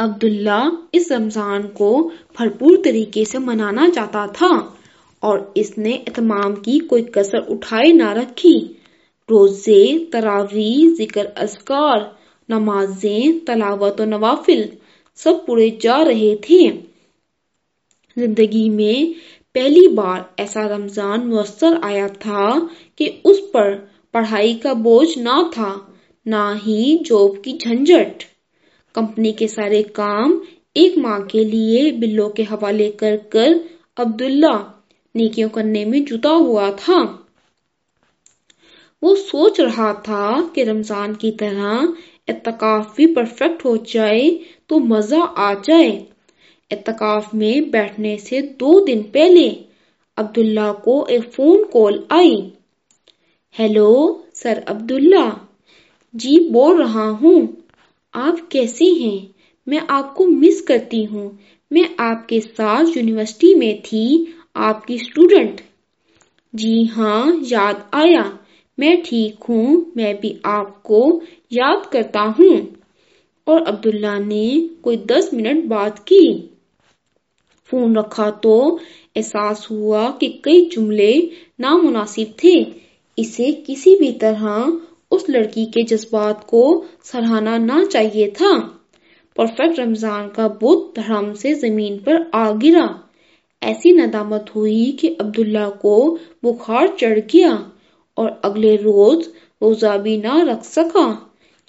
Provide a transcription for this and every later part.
عبداللہ اس رمضان کو بھرپور طریقے سے منانا چاہتا تھا اور اس نے اتمام کی کوئی کسر اٹھائے نہ رکھی۔ روزے تراوی ذکر اذکار، نمازیں، تلاوت و نوافل سب پورے جا رہے تھے۔ زندگی میں پہلی بار ایسا رمضان میسر آیا تھا کہ اس پر پڑھائی کا بوجھ نہ تھا، نہ ہی جاب کی جھنجٹ کمپنی کے سارے کام ایک ماہ کے لیے بلوں کے حوالے کر کر عبداللہ نیکیوں کرنے میں جتا ہوا تھا۔ وہ سوچ رہا تھا کہ رمضان کی طرح اتقاف بھی پرفیکٹ ہو جائے تو مزہ آ جائے۔ اتقاف میں بیٹھنے سے دو دن پہلے عبداللہ کو ایک فون کال آئی۔ ہیلو سر عبداللہ۔ جی بول رہا ہوں۔ آپ کیسے ہیں؟ میں آپ کو مس کرتی ہوں۔ میں آپ کے ساتھ یونیورسٹی میں تھی، آپ کی اسٹوڈنٹ جی ہاں یاد آیا۔ میں ٹھیک ہوں، میں بھی آپ کو یاد کرتا ہوں۔ اور عبداللہ نے کوئی دس منٹ بات کی۔ فون رکھا تو احساس ہوا کہ کئی جملے نامناسب تھے۔ اسے کسی بھی طرح اس لڑکی کے جذبات کو سراہنا نہ چاہیے تھا۔ پرفیکٹ رمضان کا بت دھڑم سے زمین پر آ گرا۔ ایسی ندامت ہوئی کہ عبداللہ کو بخار چڑھ گیا اور اگلے روز روزہ بھی نہ رکھ سکا،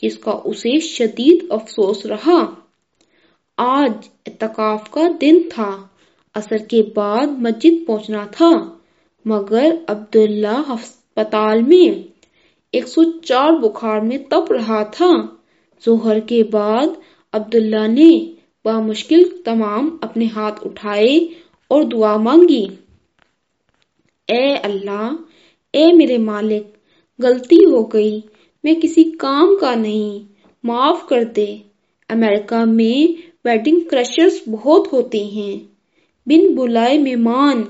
جس کا اسے شدید افسوس رہا۔ آج اتقاف کا دن تھا اثر کے بعد مسجد پہنچنا تھا، مگر عبداللہ ہسپتال میں ایک سو چار بخار میں تپ رہا تھا۔ ظہر کے بعد عبداللہ نے بامشکل تمام اپنے ہاتھ اٹھائے اور دعا مانگی۔ اے اللہ، اے میرے مالک، غلطی ہو گئی، میں کسی کام کا نہیں، معاف کر دے۔ امریکہ میں ویڈنگ کرشرز بہت ہوتے ہیں۔ بن بلائے مہمان،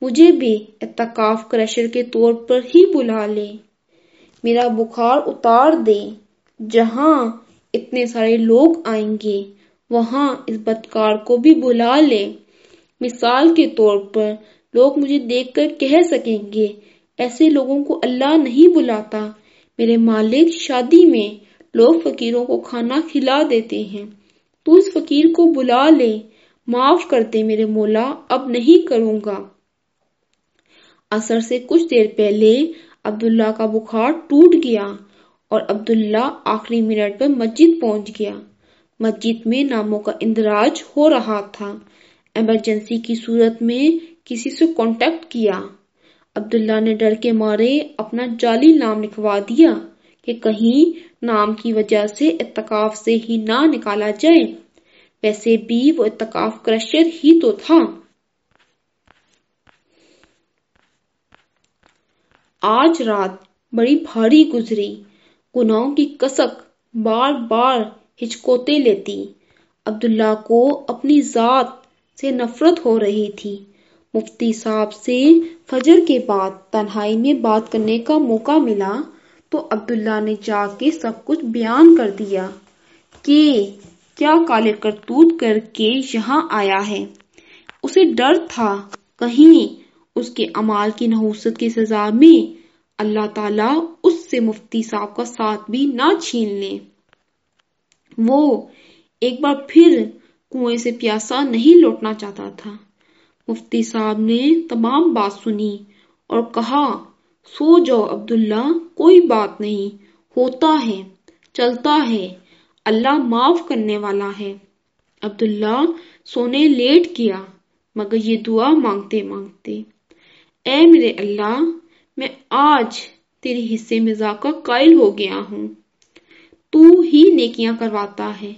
مجھے بھی اتقاف کرشر کے طور پر ہی بلا لے۔ میرا بخار اتار دے جہاں اتنے سارے لوگ آئیں گے، وہاں اس بدکار کو بھی بلا لے مثال کے طور پر، لوگ مجھے دیکھ کر کہہ سکیں گے، ایسے لوگوں کو اللہ نہیں بلاتا۔ میرے مالک، شادی میں لوگ فقیروں کو کھانا کھلا دیتے ہیں۔ تو اس فقیر کو بلا لے معاف کر دے میرے مولا، اب نہیں کروں گا۔ اثر سے کچھ دیر پہلے عبداللہ کا بخار ٹوٹ گیا اور عبداللہ آخری منٹ پر مسجد پہنچ گیا۔ مسجد میں ناموں کا اندراج ہو رہا تھا۔ ایمرجنسی کی صورت میں کسی سے کانٹیکٹ کیا۔ عبداللہ نے ڈر کے مارے اپنا جعلی نام لکھوا دیا کہ کہیں نام کی وجہ سے اتقاف سے ہی نہ نکالا جائے۔ ویسے بھی وہ اتقاف کرشر ہی تو تھا۔ آج رات بڑی بھاری گزری۔ گناہوں کی کسک بار بار ہچکوتے لیتی۔ عبداللہ کو اپنی ذات سے نفرت ہو رہی تھی۔ مفتی صاحب سے فجر کے بعد تنہائی میں بات کرنے کا موقع ملا تو عبداللہ نے جا کے سب کچھ بیان کر دیا کہ کیا کالے کرتوت کر کے یہاں آیا ہے۔ اسے ڈر تھا۔ کہیں اس کے امال کی نحوست کی سزا میں اللہ تعالیٰ اس سے مفتی صاحب کا ساتھ بھی نہ چھین لے۔ وہ ایک بار پھر کنویں سے پیاسا نہیں لوٹنا چاہتا تھا۔ مفتی صاحب نے تمام بات سنی اور کہا، سو جاؤ عبداللہ، کوئی بات نہیں، ہوتا ہے، چلتا ہے، اللہ معاف کرنے والا ہے۔ عبداللہ سونے لیٹ گیا مگر یہ دعا مانگتے مانگتے اے میرے اللہ، میں آج تیرے حصے میں کا قائل ہو گیا ہوں۔ تو ہی نیکیاں کرواتا ہے،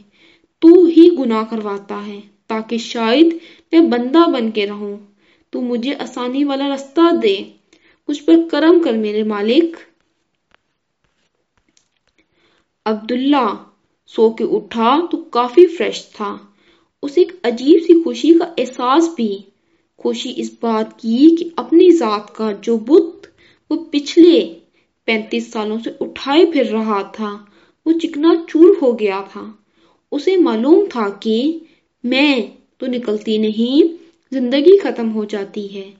تو ہی گناہ کرواتا ہے، تاکہ شاید میں بندہ بن کے رہوں۔ تو مجھے آسانی والا رستہ دے، مجھ پر کرم کر میرے مالک۔ عبداللہ، سو کے اٹھا تو کافی فریش تھا۔ اسے ایک عجیب سی خوشی کا احساس بھی خوشی اس بات کی کہ اپنی ذات کا جو بت وہ پچھلے پینتیس سالوں سے اٹھائے پھر رہا تھا، وہ چکنا چور ہو گیا تھا۔ اسے معلوم تھا کہ میں تو نکلتی نہیں، زندگی ختم ہو جاتی ہے۔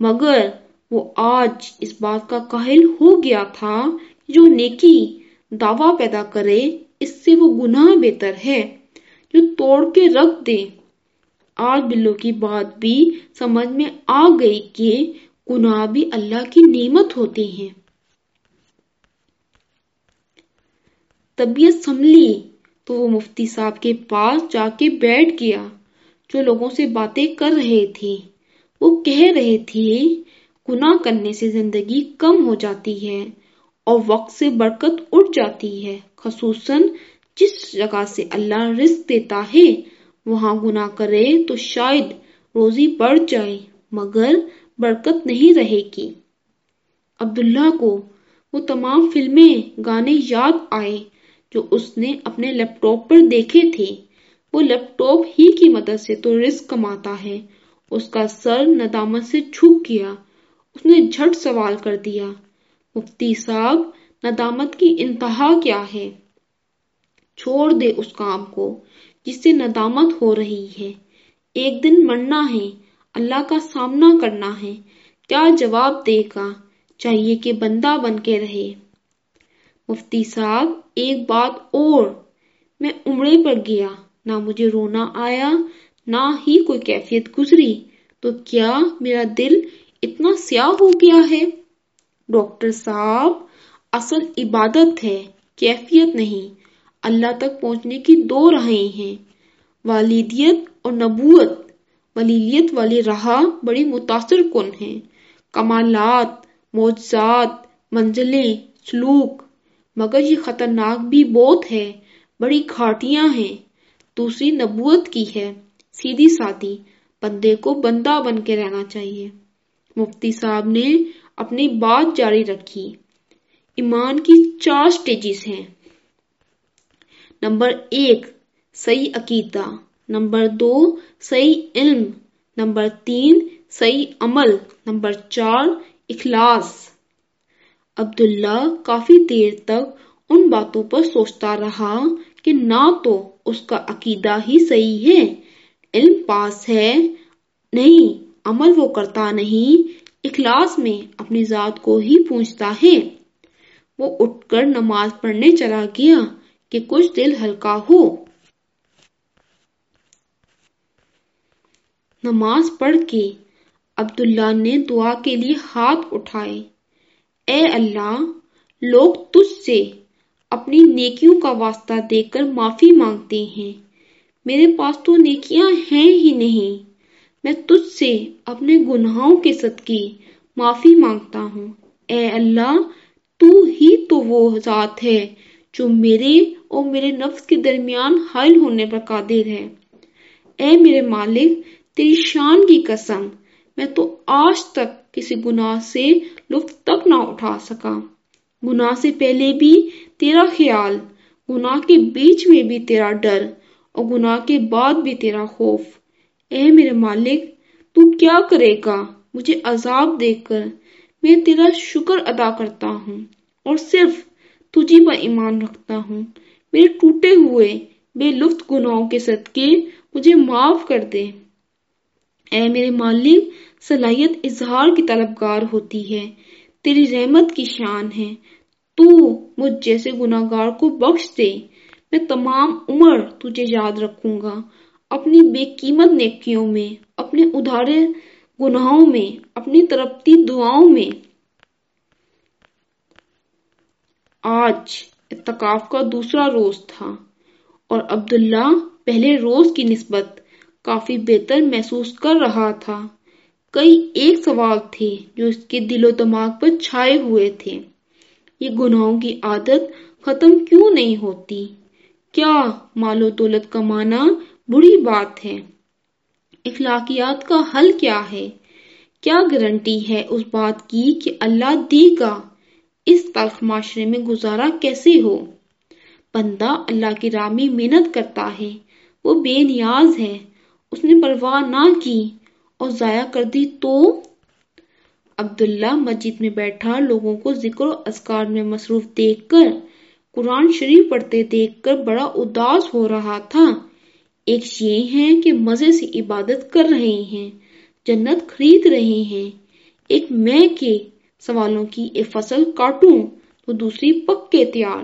مگر وہ آج اس بات کا قائل ہو گیا تھا جو نیکی دعویٰ پیدا کرے، اس سے وہ گناہ بہتر ہے۔ جو توڑ کے رکھ دے۔ آج بلو کی بات بھی سمجھ میں آ گئی کہ گناہ بھی اللہ کی نعمت ہوتے ہیں۔ طبیعت سنبھلی تو وہ مفتی صاحب کے پاس جا کے بیٹھ گیا۔ جو لوگوں سے باتیں کر رہے تھے، وہ کہہ رہے تھے، گناہ کرنے سے زندگی کم ہو جاتی ہے اور وقت سے برکت اٹھ جاتی ہے، خصوصاً جس جگہ سے اللہ رزق دیتا ہے۔ وہاں گناہ کرے تو شاید روزی بڑھ جائے، مگر برکت نہیں رہے گی۔ عبداللہ کو وہ تمام فلمیں، گانے یاد آئے جو اس نے اپنے لیپ ٹاپ پر دیکھے تھے۔ وہ لیپ ٹاپ ہی کی مدد سے تو رزق کماتا ہے۔ اس کا سر ندامت سے جھک گیا۔ اس نے جھٹ سوال کر دیا، مفتی صاحب، ندامت کی انتہا کیا ہے؟ چھوڑ دے اس کام کو۔ جس سے ندامت ہو رہی ہے۔ ایک دن مرنا ہے، اللہ کا سامنا کرنا ہے۔ کیا جواب دے گا؟ چاہیے کہ بندہ بن کے رہے۔ مفتی صاحب، ایک بات اور۔ میں عمرے پر گیا، نہ مجھے رونا آیا، نہ ہی کوئی کیفیت گزری۔ تو کیا میرا دل اتنا سیاہ ہو گیا ہے؟ ڈاکٹر صاحب، اصل عبادت ہے، کیفیت نہیں۔ اللہ تک پہنچنے کی دو راہیں ہیں۔ والدیت اور نبوت۔ ولیلیت والی راہ بڑی متاثر کن ہیں۔ کمالات، معجزات، منزلیں، سلوک۔ مگر یہ خطرناک بھی بہت ہے۔ بڑی گھاٹیاں ہیں۔ دوسری نبوت کی ہے۔ سیدھی سادی۔ بندے کو بندہ بن کے رہنا چاہیے۔ مفتی صاحب نے اپنی بات جاری رکھی۔ ایمان کی چار سٹیجز ہیں۔ نمبر ایک، صحیح عقیدہ. نمبر دو، صحیح علم. نمبر تین، صحیح عمل. نمبر چار، اخلاص. عبداللہ کافی دیر تک ان باتوں پر سوچتا رہا کہ نہ تو اس کا عقیدہ ہی صحیح ہے۔ علم پاس ہے۔ نہیں، عمل وہ کرتا نہیں، اخلاص میں اپنی ذات کو ہی پوچھتا ہے۔ وہ اٹھ کر نماز پڑھنے چلا گیا۔ کہ کچھ دل ہلکا ہو۔ نماز پڑھ کے عبداللہ نے دعا کے لیے ہاتھ اٹھائے۔ اے اللہ، لوگ تجھ سے اپنی نیکیوں کا واسطہ دے کر معافی مانگتے ہیں۔ میرے پاس تو نیکیاں ہیں ہی نہیں۔ میں تجھ سے اپنے گناہوں کے صدقے معافی مانگتا ہوں۔ اے اللہ، تو ہی تو وہ ذات ہے جو میرے اور میرے نفس کے درمیان حل ہونے پر قادر ہے۔ اے میرے مالک، تیری شان کی قسم، میں تو آج تک کسی گناہ سے لطف تک نہ اٹھا سکا۔ گناہ سے پہلے بھی تیرا خیال، گناہ کے بیچ میں بھی تیرا ڈر، اور گناہ کے بعد بھی تیرا خوف۔ اے میرے مالک، تو کیا کرے گا؟ مجھے عذاب دے کر میں تیرا شکر ادا کرتا ہوں، اور صرف تجھی پر ایمان رکھتا ہوں۔ میرے ٹوٹے ہوئے بے لفت گناہوں کے صدقے مجھے معاف کر دے اے میرے مالک، صلاحیت اظہار کی طلبگار ہوتی ہے۔ تیری رحمت کی شان ہے۔ تو مجھ جیسے گناہگار کو بخش دے۔ میں تمام عمر تجھے یاد رکھوں گا۔ اپنی بے قیمت نیکیوں میں، اپنے ادھارے گناہوں میں، اپنی ترپتی دعاؤں میں۔ آج اتقاف کا دوسرا روز تھا۔ اور عبداللہ پہلے روز کی نسبت کافی بہتر محسوس کر رہا تھا۔ کئی ایک سوال تھے جو اس کے دل و دماغ پر چھائے ہوئے تھے۔ یہ گناہوں کی عادت ختم کیوں نہیں ہوتی؟ کیا مال و دولت کمانا بری بات ہے؟ اخلاقیات کا حل کیا ہے؟ کیا گارنٹی ہے اس بات کی کہ اللہ دے گا؟ اس تلخ معاشرے میں گزارا کیسے ہو؟ بندہ اللہ کی راہ میں محنت کرتا ہے، وہ بے نیاز ہے، اس نے پرواہ نہ کی اور ضائع کر دی تو؟ عبداللہ مسجد میں بیٹھا لوگوں کو ذکر و اذکار میں مصروف دیکھ کر قرآن شریف پڑھتے دیکھ کر بڑا اداس ہو رہا تھا۔ ایک یہ ہے کہ مزے سے عبادت کر رہے ہیں، جنت خرید رہے ہیں۔ ایک میں کے سوالوں کی ایک فصل کاٹوں تو دوسری پک کے تیار۔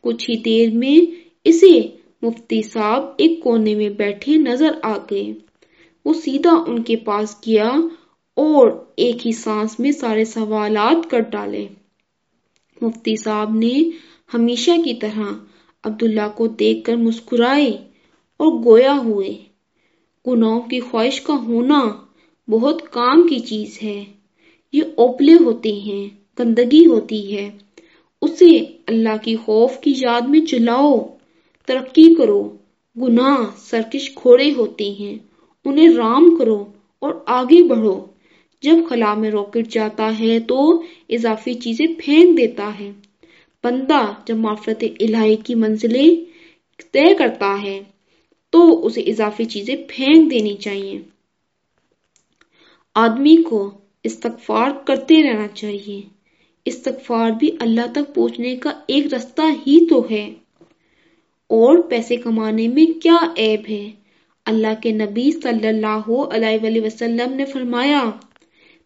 کچھ ہی دیر میں اسے مفتی صاحب ایک کونے میں بیٹھے نظر آ گئے۔ وہ سیدھا ان کے پاس گیا اور ایک ہی سانس میں سارے سوالات کر ڈالے۔ مفتی صاحب نے ہمیشہ کی طرح عبداللہ کو دیکھ کر مسکرائے اور گویا ہوئے۔ گناہوں کی خواہش کا ہونا بہت کام کی چیز ہے۔ یہ اوپلے ہوتے ہیں، گندگی ہوتی ہے۔ اسے اللہ کی خوف کی یاد میں چلاؤ، ترقی کرو۔ گناہ، سرکش کھوڑے ہوتے ہیں۔ انہیں رام کرو اور آگے بڑھو۔ جب خلا میں روکٹ جاتا ہے تو اضافی چیزیں پھینک دیتا ہے۔ بندہ جب معافرت الہی کی منزلیں طے کرتا ہے تو اسے اضافی چیزیں پھینک دینی چاہیے۔ آدمی کو استغفار کرتے رہنا چاہیے۔ استغفار بھی اللہ تک پہنچنے کا ایک رستہ ہی تو ہے۔ اور پیسے کمانے میں کیا عیب ہے؟ اللہ کے نبی صلی اللہ علیہ وآلہ وسلم نے فرمایا،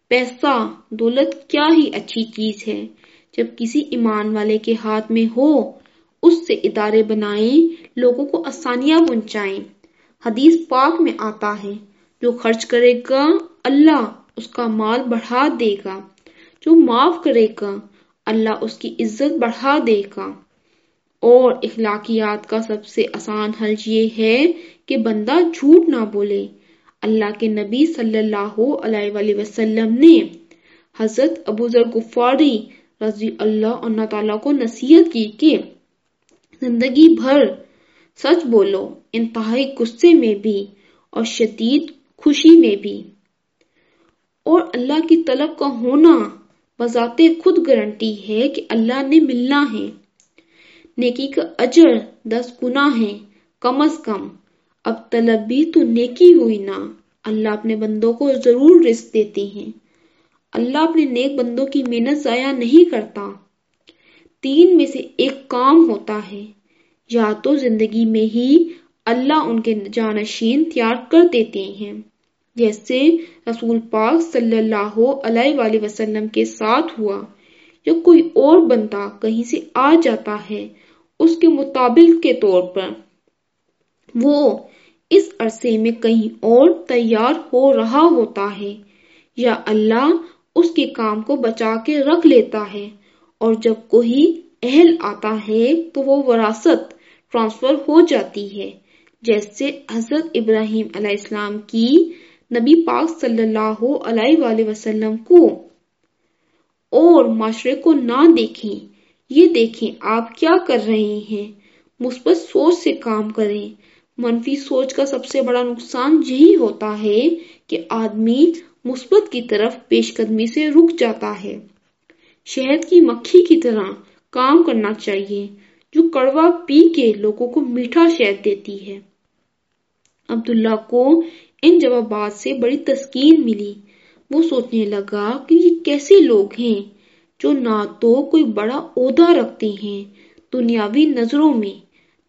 پیسہ، دولت کیا ہی اچھی چیز ہے۔ جب کسی ایمان والے کے ہاتھ میں ہو، اس سے ادارے بنائیں، لوگوں کو آسانیاں پہنچائیں حدیث پاک میں آتا ہے، جو خرچ کرے گا اللہ اس کا مال بڑھا دے گا۔ جو معاف کرے گا، اللہ اس کی عزت بڑھا دے گا۔ اور اخلاقیات کا سب سے آسان حل یہ ہے کہ بندہ جھوٹ نہ بولے۔ اللہ کے نبی صلی اللہ علیہ وآلہ وسلم نے حضرت ابو ذر غفاری رضی اللہ عنہ تعالیٰ کو نصیحت کی کہ زندگی بھر سچ بولو، انتہائی غصے میں بھی اور شدید خوشی میں بھی۔ اور اللہ کی طلب کا ہونا بذات خود گارنٹی ہے کہ اللہ نے ملنا ہے۔ نیکی کا اجر دس گنا ہے، کم از کم۔ اب طلب بھی تو نیکی ہوئی نا۔ اللہ اپنے بندوں کو ضرور رزق دیتے ہیں۔ اللہ اپنے نیک بندوں کی محنت ضائع نہیں کرتا۔ تین میں سے ایک کام ہوتا ہے۔ یا تو زندگی میں ہی اللہ ان کے جانشین تیار کر دیتے ہیں۔ جیسے رسول پاک صلی اللہ علیہ وآلہ وسلم کے ساتھ ہوا۔ یا کوئی اور بندہ کہیں سے آ جاتا ہے، اس کے مطابق کے طور پر۔ وہ اس عرصے میں کہیں اور تیار ہو رہا ہوتا ہے یا اللہ اس کے کام کو بچا کے رکھ لیتا ہے۔ اور جب کوئی اہل آتا ہے، تو وہ وراثت ٹرانسفر ہو جاتی ہے۔ جیسے حضرت ابراہیم علیہ السلام کی نبی پاک صلی اللہ علیہ وآلہ وسلم کو، اور معاشرے کو نہ دیکھیں، یہ دیکھیں آپ کیا کر رہے ہیں؟ مثبت سوچ سے کام کریں۔ منفی سوچ کا سب سے بڑا نقصان یہی ہوتا ہے کہ آدمی مثبت کی طرف پیش قدمی سے رک جاتا ہے۔ شہد کی مکھی کی طرح کام کرنا چاہیے، جو کڑوا پی کے لوگوں کو میٹھا شہد دیتی ہے۔ عبداللہ کو ان جوابات سے بڑی تسکین ملی۔ وہ سوچنے لگا کہ یہ کیسے لوگ ہیں جو نہ تو کوئی بڑا عہدہ رکھتے ہیں دنیاوی نظروں میں،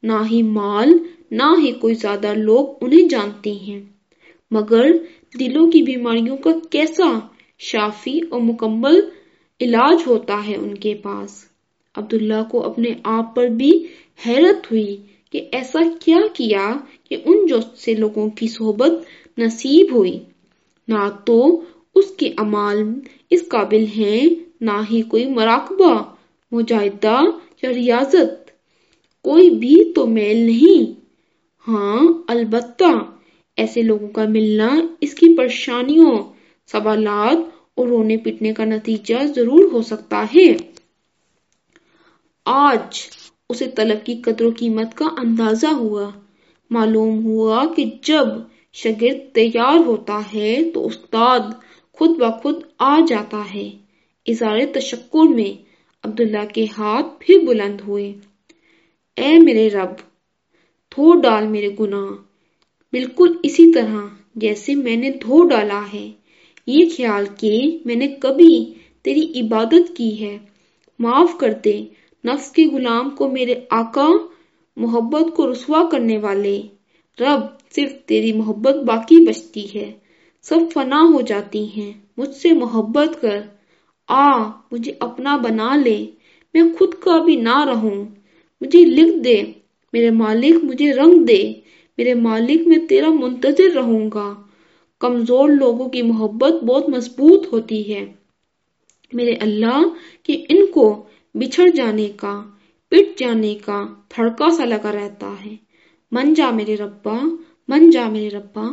نہ ہی مال، نہ ہی کوئی زیادہ لوگ انہیں جانتے ہیں۔ مگر دلوں کی بیماریوں کا کیسا شافی اور مکمل علاج ہوتا ہے ان کے پاس۔ عبداللہ کو اپنے آپ پر بھی حیرت ہوئی کہ ایسا کیا کیا کہ ان جو سے لوگوں کی صحبت نصیب ہوئی۔ نہ تو اس کے امال اس قابل ہیں، نہ ہی کوئی مراقبہ، مجاہدہ یا ریاضت۔ کوئی بھی تو میل نہیں۔ ہاں البتہ ایسے لوگوں کا ملنا اس کی پریشانیوں، سوالات اور رونے پیٹنے کا نتیجہ ضرور ہو سکتا ہے۔ آج اسے طلب کی قدر و قیمت کا اندازہ ہوا۔ معلوم ہوا کہ جب شگرد تیار ہوتا ہے تو استاد خود بخود آ جاتا ہے۔ اظہار تشکر میں عبداللہ کے ہاتھ پھر بلند ہوئے۔ اے میرے رب، دھو ڈال میرے گناہ۔ بالکل اسی طرح جیسے میں نے دھو ڈالا ہے۔ یہ خیال کہ میں نے کبھی تیری عبادت کی ہے۔ معاف کر دے نفس کے غلام کو میرے آقا محبت کو رسوا کرنے والے۔ رب صرف تیری محبت باقی بچتی ہے۔ سب فنا ہو جاتی ہیں۔ مجھ سے محبت کر۔ آ، مجھے اپنا بنا لے۔ میں خود کا بھی نہ رہوں۔ مجھے لکھ دے۔ میرے مالک مجھے رنگ دے۔ میرے مالک میں تیرا منتظر رہوں گا۔ کمزور لوگوں کی محبت بہت مضبوط ہوتی ہے۔ میرے اللہ کہ ان کو بچھڑ جانے کا، پٹ جانے کا تھڑکا سا لگا رہتا ہے۔ من جا میرے ربا۔ من جا میرے ربا